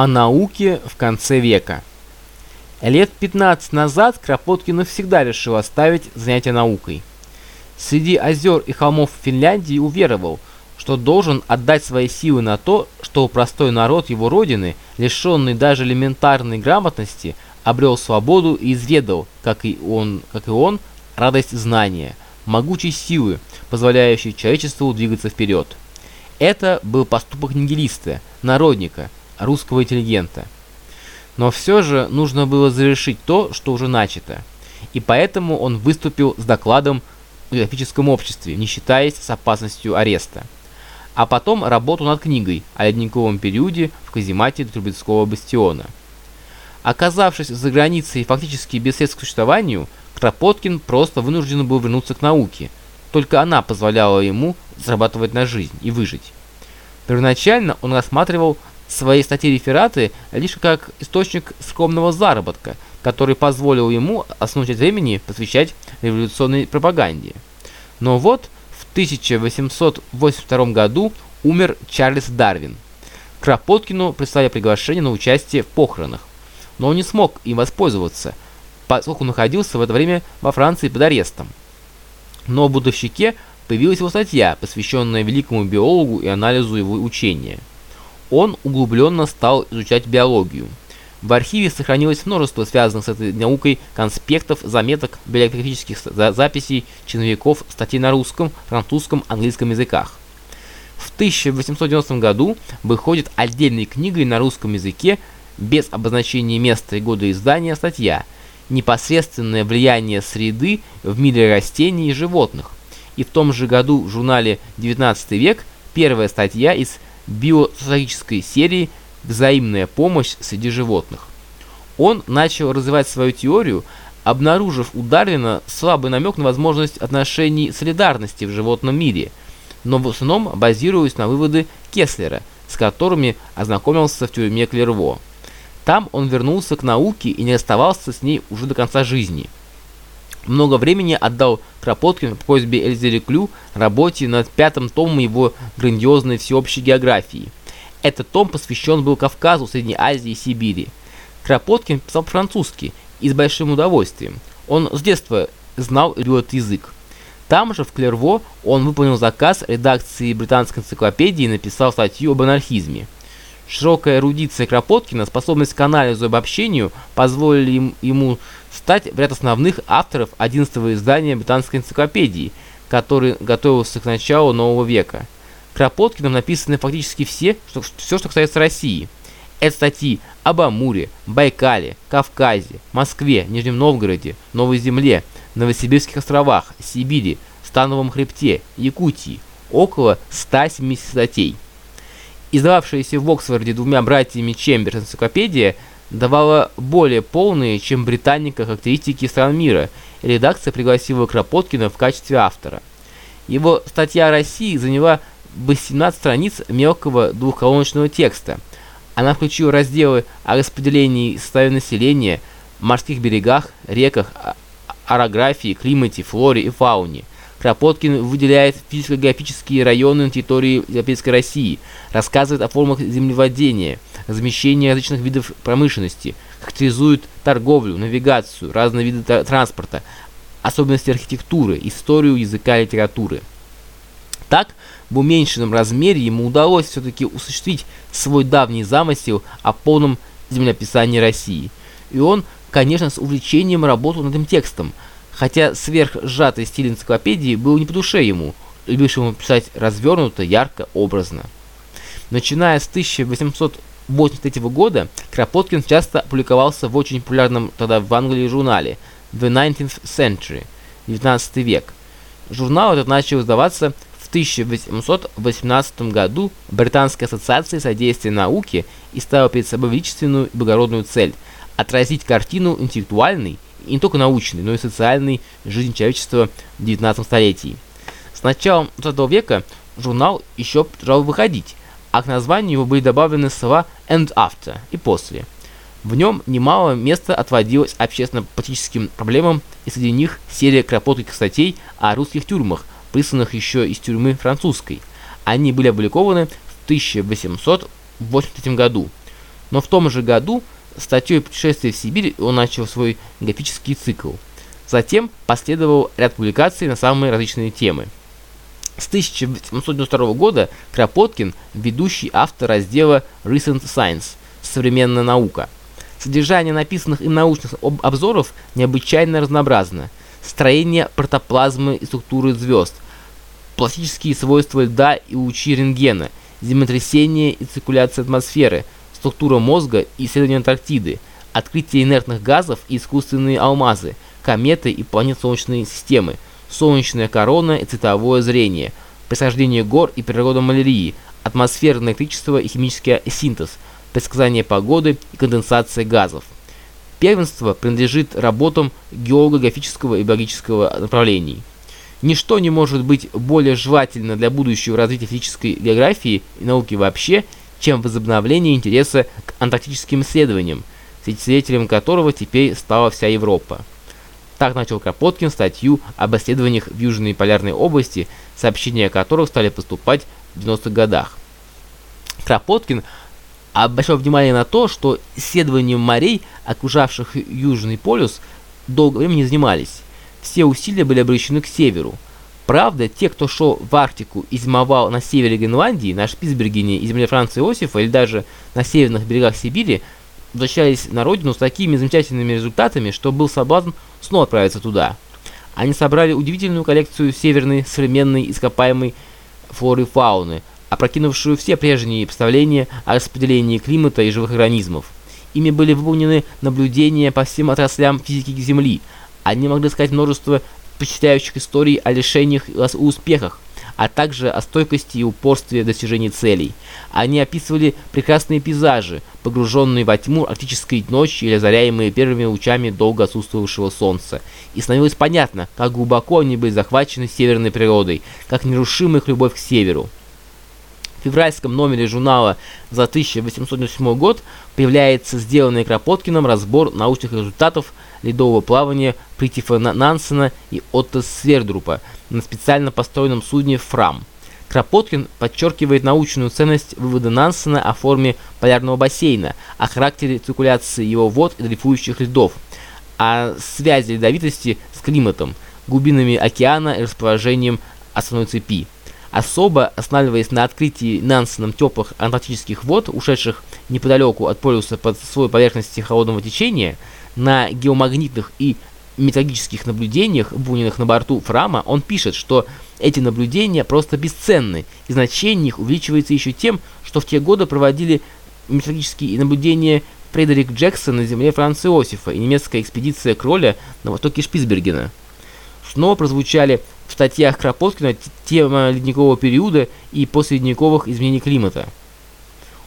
О науке в конце века. Лет 15 назад Кропоткин навсегда решил оставить занятия наукой. Среди озер и холмов Финляндии уверовал, что должен отдать свои силы на то, чтобы простой народ его родины, лишенный даже элементарной грамотности, обрел свободу и изведал, как и он, как и он радость знания, могучей силы, позволяющей человечеству двигаться вперед. Это был поступок нигилиста, народника – русского интеллигента. Но все же нужно было завершить то, что уже начато. И поэтому он выступил с докладом в географическом обществе, не считаясь с опасностью ареста. А потом работу над книгой о ледниковом периоде в каземате Трубецкого бастиона. Оказавшись за границей фактически без средств к существованию, Кропоткин просто вынужден был вернуться к науке. Только она позволяла ему зарабатывать на жизнь и выжить. Первоначально он рассматривал свои статьи-рефераты лишь как источник скромного заработка, который позволил ему основную часть времени посвящать революционной пропаганде. Но вот в 1882 году умер Чарльз Дарвин. Кропоткину прислали приглашение на участие в похоронах, но он не смог им воспользоваться, поскольку находился в это время во Франции под арестом. Но в будущике появилась его статья, посвященная великому биологу и анализу его учения – он углубленно стал изучать биологию. В архиве сохранилось множество связанных с этой наукой конспектов, заметок, библиографических записей, чиновиков, статей на русском, французском, английском языках. В 1890 году выходит отдельной книгой на русском языке без обозначения места и года издания статья «Непосредственное влияние среды в мире растений и животных». И в том же году в журнале «19 век» первая статья из биосоциологической серии «Взаимная помощь среди животных». Он начал развивать свою теорию, обнаружив у Дарвина слабый намек на возможность отношений солидарности в животном мире, но в основном базируясь на выводы Кеслера, с которыми ознакомился в тюрьме Клерво. Там он вернулся к науке и не расставался с ней уже до конца жизни – много времени отдал Кропоткин по просьбе Эльзы Клю работе над пятым томом его грандиозной всеобщей географии. Этот том посвящен был Кавказу, Средней Азии и Сибири. Кропоткин писал французски и с большим удовольствием. Он с детства знал этот язык. Там же, в Клерво, он выполнил заказ редакции британской энциклопедии и написал статью об анархизме. Широкая эрудиция Кропоткина, способность к анализу и обобщению позволили им, ему стать в ряд основных авторов 11 издания британской энциклопедии, который готовился к началу нового века. Кропоткиным написаны фактически все, что, все, что касается России. Это статьи об Амуре, Байкале, Кавказе, Москве, Нижнем Новгороде, Новой Земле, Новосибирских островах, Сибири, Становом хребте, Якутии, около 170 статей. Издававшаяся в Оксфорде двумя братьями Чемберс энциклопедия давала более полные, чем Британика, характеристики стран мира, и редакция пригласила Кропоткина в качестве автора. Его статья о России заняла 18 страниц мелкого двухколоночного текста. Она включила разделы о распределении составе населения, морских берегах, реках, орографии, климате, флоре и фауне – Кропоткин выделяет физико-географические районы на территории Европейской России, рассказывает о формах землевладения, размещения различных видов промышленности, характеризует торговлю, навигацию, разные виды транспорта, особенности архитектуры, историю языка и литературы. Так, в уменьшенном размере ему удалось все-таки осуществить свой давний замысел о полном землеописании России. И он, конечно, с увлечением работал над этим текстом – хотя сверхсжатый стиль энциклопедии был не по душе ему, любившему писать развернуто, ярко, образно. Начиная с 1883 года, Кропоткин часто публиковался в очень популярном тогда в Англии журнале The 19th Century, 19 век. Журнал этот начал издаваться в 1818 году Британской ассоциацией содействия науке и ставил перед собой величественную и благородную цель – отразить картину интеллектуальной, не только научной, но и социальной жизни человечества в 19 столетии. С началом 20 века журнал еще продолжал выходить, а к названию его были добавлены слова «and after» и «после». В нем немало места отводилось общественно-политическим проблемам, и среди них серия кропотких статей о русских тюрьмах, присланных еще из тюрьмы французской. Они были опубликованы в 1883 году. Но в том же году статьей «Путешествие в Сибирь» он начал свой графический цикл. Затем последовал ряд публикаций на самые различные темы. С 1892 года Кропоткин – ведущий автор раздела Recent Science – современная наука. Содержание написанных им научных обзоров необычайно разнообразно. Строение протоплазмы и структуры звезд, пластические свойства льда и лучи рентгена, землетрясение и циркуляция атмосферы, структура мозга и исследование Антарктиды, открытие инертных газов и искусственные алмазы, кометы и планет Солнечной системы – солнечная корона и цветовое зрение, происхождение гор и природа малярии, атмосферное электричество и химический синтез, предсказание погоды и конденсация газов. Первенство принадлежит работам геолографического и биологического направлений. Ничто не может быть более желательно для будущего развития физической географии и науки вообще, чем возобновление интереса к антарктическим исследованиям, свидетелем которого теперь стала вся Европа. Так начал Кропоткин статью об исследованиях в Южной полярной области, сообщения о которых стали поступать в 90-х годах. Кропоткин обращал внимание на то, что исследованием морей, окружавших Южный полюс, долгое время не занимались. Все усилия были обращены к северу. Правда, те, кто шел в Арктику и зимовал на севере Гренландии, на Шпицбергене и земле Франца Иосифа, или даже на северных берегах Сибири, возвращались на родину с такими замечательными результатами, что был соблазн снова отправиться туда. Они собрали удивительную коллекцию северной современной ископаемой флоры и фауны, опрокинувшую все прежние представления о распределении климата и живых организмов. Ими были выполнены наблюдения по всем отраслям физики Земли. Они могли сказать множество впечатляющих историй о решениях и успехах, а также о стойкости и упорстве достижения целей. Они описывали прекрасные пейзажи, погруженные во тьму арктической ночи или озаряемые первыми лучами долго отсутствовавшего солнца. И становилось понятно, как глубоко они были захвачены северной природой, как нерушима их любовь к северу. В февральском номере журнала за 1808 год появляется сделанный Кропоткиным разбор научных результатов ледового плавания Притифа Нансена и Отто Свердрупа на специально построенном судне «Фрам». Кропоткин подчеркивает научную ценность вывода Нансена о форме полярного бассейна, о характере циркуляции его вод и дрейфующих льдов, о связи ледовитости с климатом, глубинами океана и расположением основной цепи. Особо останавливаясь на открытии Нансеном теплых антарктических вод, ушедших неподалеку от полюса под слой поверхности холодного течения, на геомагнитных и металлических наблюдениях, выполненных на борту Фрама, он пишет, что эти наблюдения просто бесценны, и значение их увеличивается еще тем, что в те годы проводили металлические наблюдения Фредерик Джексон на земле Франца Иосифа и немецкая экспедиция Кролля на востоке Шпицбергена. Снова прозвучали в статьях Кропоткина тема ледникового периода и послеледниковых изменений климата.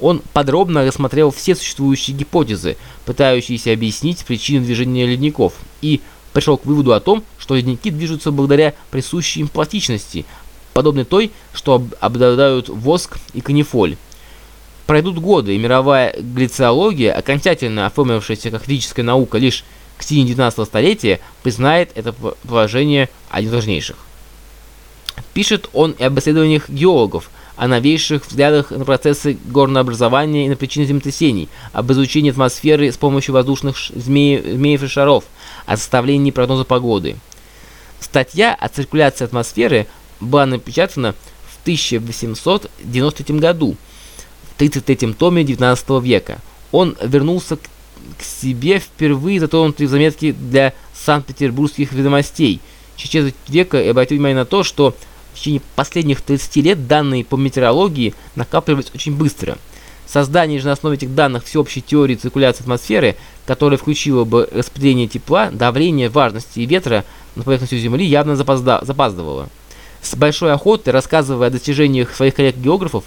Он подробно рассмотрел все существующие гипотезы, пытающиеся объяснить причины движения ледников, и пришел к выводу о том, что ледники движутся благодаря присущей им пластичности, подобной той, что обладают воск и канифоль. Пройдут годы, и мировая глициология, окончательно оформившаяся как физическая наука лишь к середине 19 столетия, признает это положение одним из важнейших. Пишет он и об исследованиях геологов, о новейших взглядах на процессы горнообразования и на причины землетрясений, об изучении атмосферы с помощью воздушных змеев, змеев и шаров, о составлении прогноза погоды. Статья о циркуляции атмосферы была напечатана в 1893 году, в 33 томе 19 века. Он вернулся к, себе впервые затронутый в заметке для Санкт-Петербургских ведомостей через века и обратил внимание на то, что в течение последних 30 лет данные по метеорологии накапливались очень быстро. Создание же на основе этих данных всеобщей теории циркуляции атмосферы, которая включила бы распределение тепла, давления, важности и ветра на поверхности Земли, явно запозда запаздывало. С большой охотой, рассказывая о достижениях своих коллег-географов,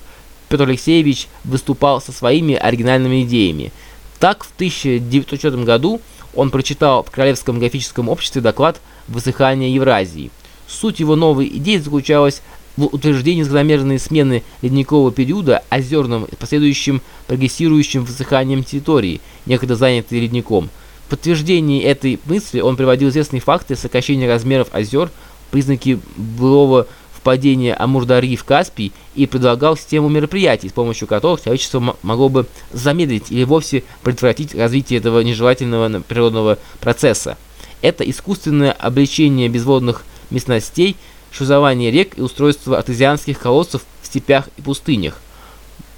Петр Алексеевич выступал со своими оригинальными идеями. Так, в 1904 году он прочитал в Королевском географическом обществе доклад «Высыхание Евразии», Суть его новой идеи заключалась в утверждении закономерной смены ледникового периода озерным последующим прогрессирующим высыханием территории, некогда занятой ледником. В подтверждении этой мысли он приводил известные факты сокращения размеров озер, признаки былого впадения Амурдарьи в Каспий и предлагал систему мероприятий, с помощью которых человечество могло бы замедлить или вовсе предотвратить развитие этого нежелательного природного процесса. Это искусственное обличение безводных местностей, шлюзование рек и устройство артезианских колодцев в степях и пустынях.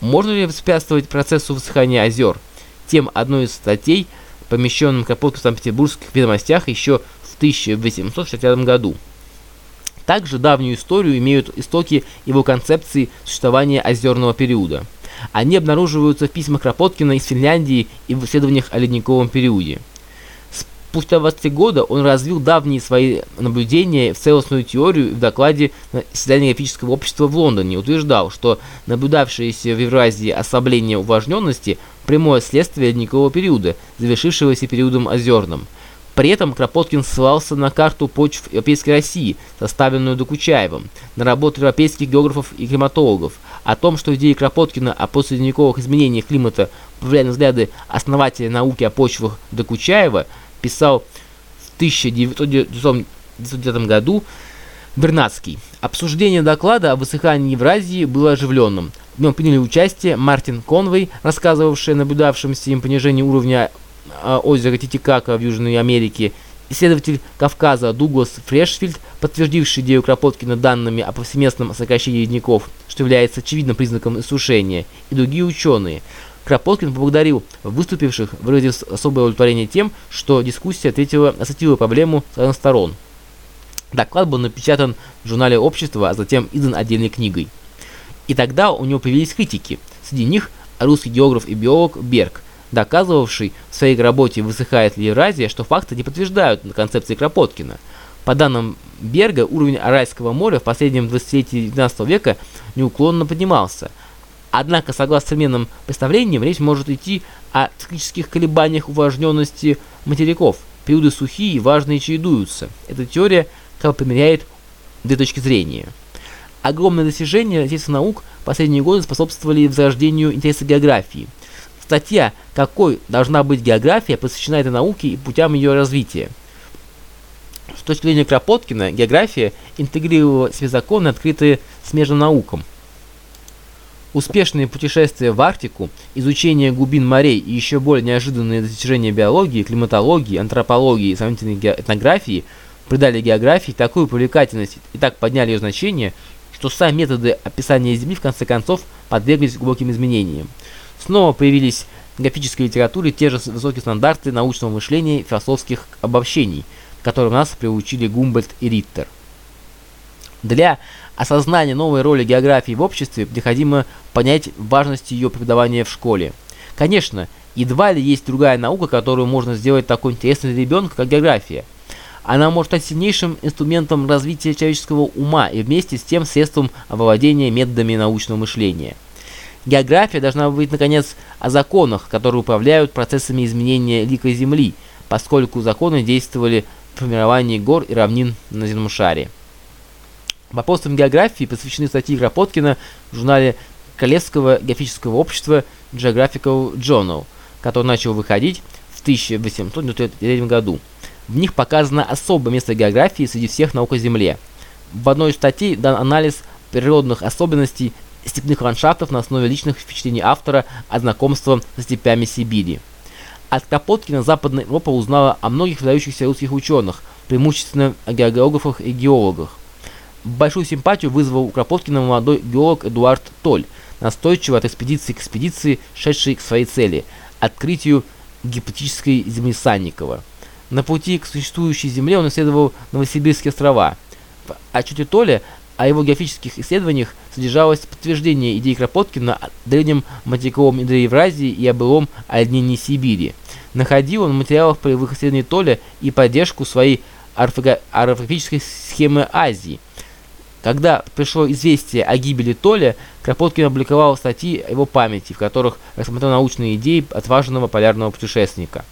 Можно ли воспрепятствовать процессу высыхания озер? Тем одной из статей, помещенным Капотко в Санкт-Петербургских ведомостях еще в 1865 году. Также давнюю историю имеют истоки его концепции существования озерного периода. Они обнаруживаются в письмах Кропоткина из Финляндии и в исследованиях о ледниковом периоде. Спустя 20 года он развил давние свои наблюдения в целостную теорию в докладе заседании графического общества в Лондоне утверждал, что наблюдавшееся в Евразии ослабление увлажненности – прямое следствие ледникового периода, завершившегося периодом озерным. При этом Кропоткин ссылался на карту почв Европейской России, составленную Докучаевым, на работу европейских географов и климатологов, о том, что идеи Кропоткина о послеледниковых изменениях климата повлияли на взгляды основателя науки о почвах Докучаева – писал в 1909 году Бернацкий. Обсуждение доклада о высыхании Евразии было оживленным. В нем приняли участие Мартин Конвей, рассказывавший о наблюдавшемся им понижении уровня а, озера Титикака в Южной Америке, исследователь Кавказа Дуглас Фрешфильд, подтвердивший идею Кропоткина данными о повсеместном сокращении ледников, что является очевидным признаком иссушения, и другие ученые – Кропоткин поблагодарил выступивших, выразив особое удовлетворение тем, что дискуссия ответила, осветила проблему с сторон. Доклад был напечатан в журнале «Общество», а затем издан отдельной книгой. И тогда у него появились критики. Среди них русский географ и биолог Берг, доказывавший в своей работе «Высыхает ли Евразия», что факты не подтверждают концепции Кропоткина. По данным Берга, уровень Аральского моря в последнем 20-летии 19 века неуклонно поднимался – Однако, согласно современным представлениям, речь может идти о циклических колебаниях увлажненности материков. Периоды сухие и важные чередуются. Эта теория как бы примеряет две точки зрения. Огромные достижения наук в последние годы способствовали возрождению интереса географии. Статья «Какой должна быть география» посвящена этой науке и путям ее развития. С точки зрения Кропоткина, география интегрировала себе законы, открытые смежным наукам. Успешные путешествия в Арктику, изучение глубин морей и еще более неожиданные достижения биологии, климатологии, антропологии и сравнительной этнографии придали географии такую привлекательность и так подняли ее значение, что сами методы описания Земли в конце концов подверглись глубоким изменениям. Снова появились в графической литературе те же высокие стандарты научного мышления и философских обобщений, которым нас приучили Гумбольдт и Риттер. Для осознания новой роли географии в обществе необходимо понять важность ее преподавания в школе. Конечно, едва ли есть другая наука, которую можно сделать такой интересной для ребенка, как география. Она может стать сильнейшим инструментом развития человеческого ума и вместе с тем средством овладения методами научного мышления. География должна быть, наконец, о законах, которые управляют процессами изменения лика Земли, поскольку законы действовали в формировании гор и равнин на земном шаре. Вопросам географии посвящены статьи Кропоткина в журнале Королевского географического общества Geographical Journal, который начал выходить в 1893 году. В них показано особое место географии среди всех наук о Земле. В одной из статей дан анализ природных особенностей степных ландшафтов на основе личных впечатлений автора от знакомства со степями Сибири. От Кропоткина Западная Европа узнала о многих выдающихся русских ученых, преимущественно о географах и геологах. Большую симпатию вызвал у Кропоткина молодой геолог Эдуард Толь, настойчиво от экспедиции к экспедиции, шедшей к своей цели – открытию гипотетической земли Санникова. На пути к существующей земле он исследовал Новосибирские острова. В отчете Толя о его географических исследованиях содержалось подтверждение идей Кропоткина о древнем материковом Евразии и о былом оледнении Сибири. Находил он в материалах полевых исследований Толя и поддержку своей орфографической схемы Азии – когда пришло известие о гибели Толя, Кропоткин опубликовал статьи о его памяти, в которых рассмотрел научные идеи отважного полярного путешественника.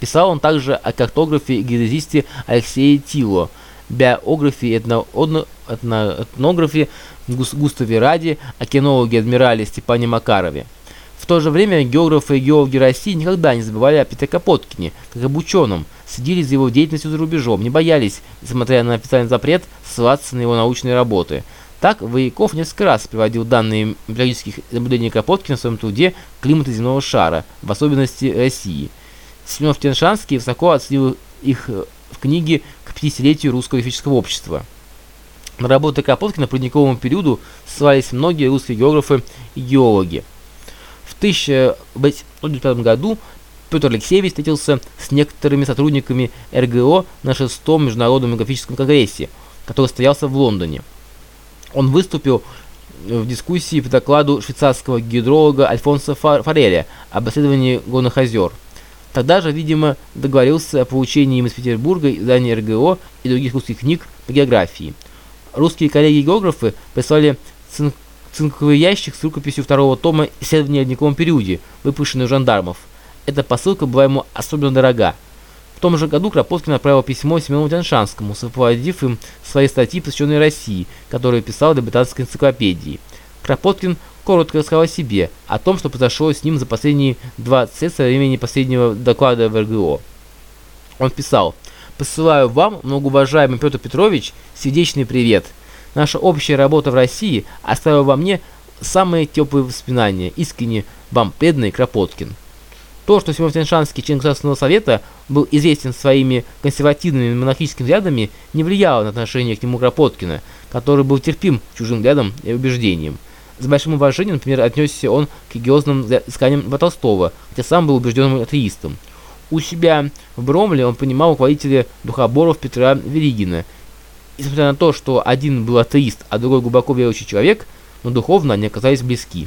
Писал он также о картографе и геодезисте Алексее Тило, биографии и этнографе Густаве Ради, о кинологе-адмирале Степане Макарове. В то же время географы и геологи России никогда не забывали о Петре Кропоткине, как об ученом, следили за его деятельностью за рубежом, не боялись, несмотря на официальный запрет, ссылаться на его научные работы. Так, Вояков несколько раз приводил данные биологических наблюдений Кропоткина в своем труде «Климаты земного шара», в особенности России. Семенов Тяншанский высоко оценил их в книге к 50-летию русского географического общества. На работы Кропоткина по ледниковому периоду ссылались многие русские географы и геологи. В 1905 году Петр Алексеевич встретился с некоторыми сотрудниками РГО на шестом международном географическом конгрессе, который состоялся в Лондоне. Он выступил в дискуссии по докладу швейцарского гидролога Альфонса Фореля об исследовании горных озер. Тогда же, видимо, договорился о получении им из Петербурга издания РГО и других русских книг по географии. Русские коллеги-географы прислали цинк цинковый ящик с рукописью второго тома исследования о ледниковом периоде, выпущенной у жандармов. Эта посылка была ему особенно дорога. В том же году Кропоткин отправил письмо Семену Тяншанскому, сопроводив им свои статьи, посвященные России, которые писал для британской энциклопедии. Кропоткин коротко рассказал о себе, о том, что произошло с ним за последние 20 лет со времени последнего доклада в РГО. Он писал «Посылаю вам, многоуважаемый Петр Петрович, сердечный привет. Наша общая работа в России оставила во мне самые теплые воспоминания. Искренне вам преданный Кропоткин». То, что Семен Тяньшанский, член Государственного совета, был известен своими консервативными монархическими взглядами, не влияло на отношение к нему Кропоткина, который был терпим чужим взглядам и убеждениям. С большим уважением, например, отнесся он к религиозным исканиям Толстого, хотя сам был убежденным атеистом. У себя в Бромле он понимал руководителя духоборов Петра Веригина. Несмотря на то, что один был атеист, а другой глубоко верующий человек, но духовно они оказались близки.